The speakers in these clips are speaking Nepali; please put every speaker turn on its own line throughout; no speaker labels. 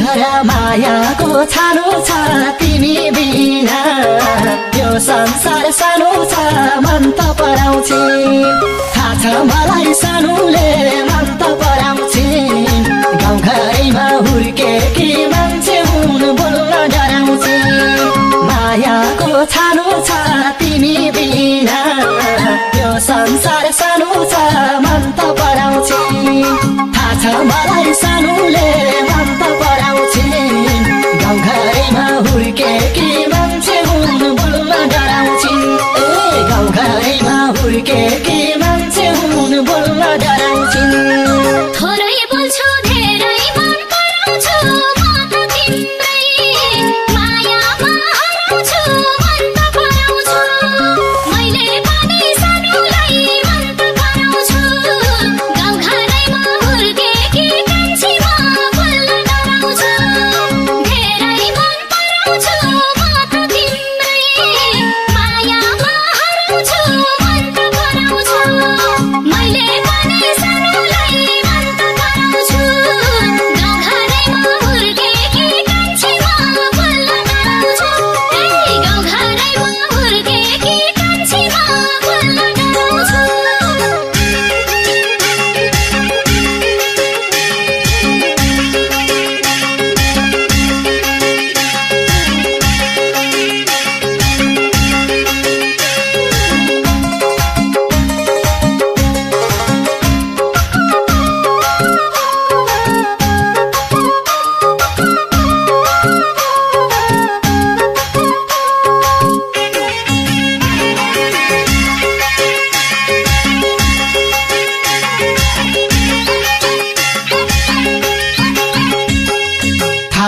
घर मायाको छानो छ तिमी बिना त्यो संसार सानो छ मन त पढाउँछ थाहा छ मलाई सानोले मन त पराउँछ गाउँ घरैमा हुर्के कि मान्छे हुनु बोल्न डराउँछे मायाको छानो छ तिमी बिना त्यो संसार सानो छ मन त पढाउँछ थाहा छ मलाई सानोले porque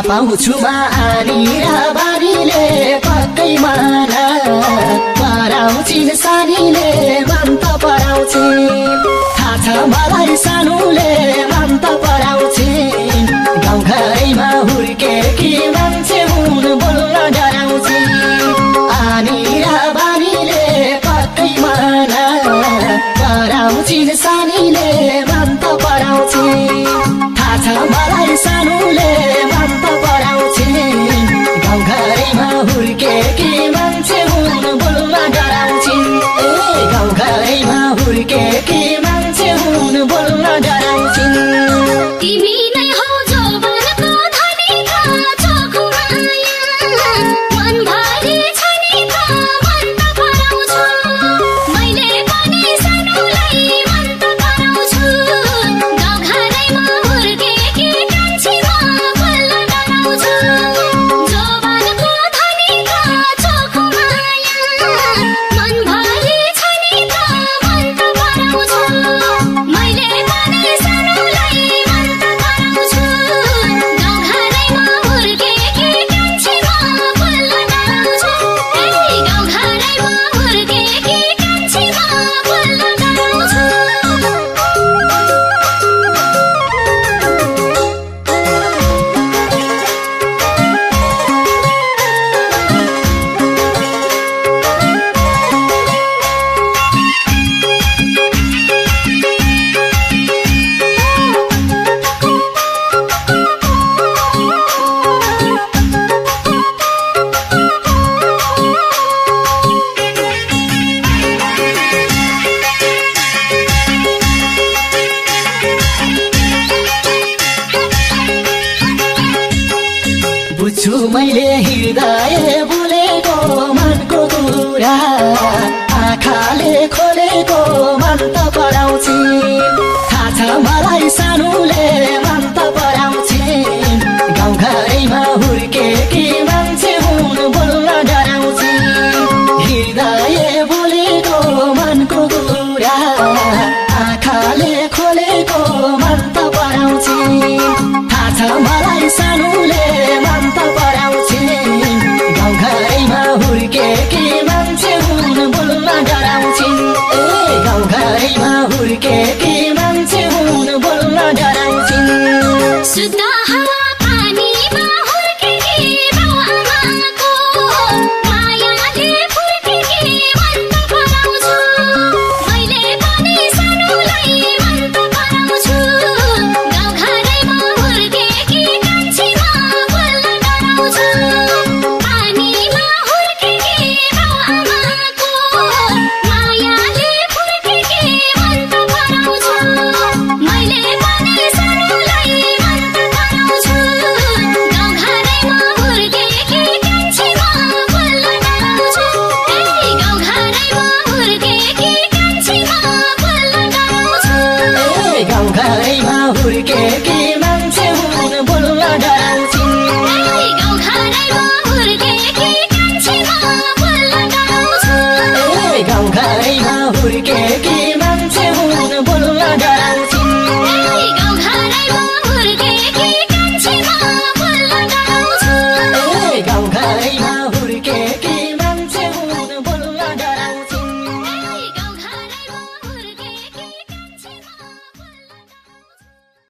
पाउँछु बारी बारीले 是大海。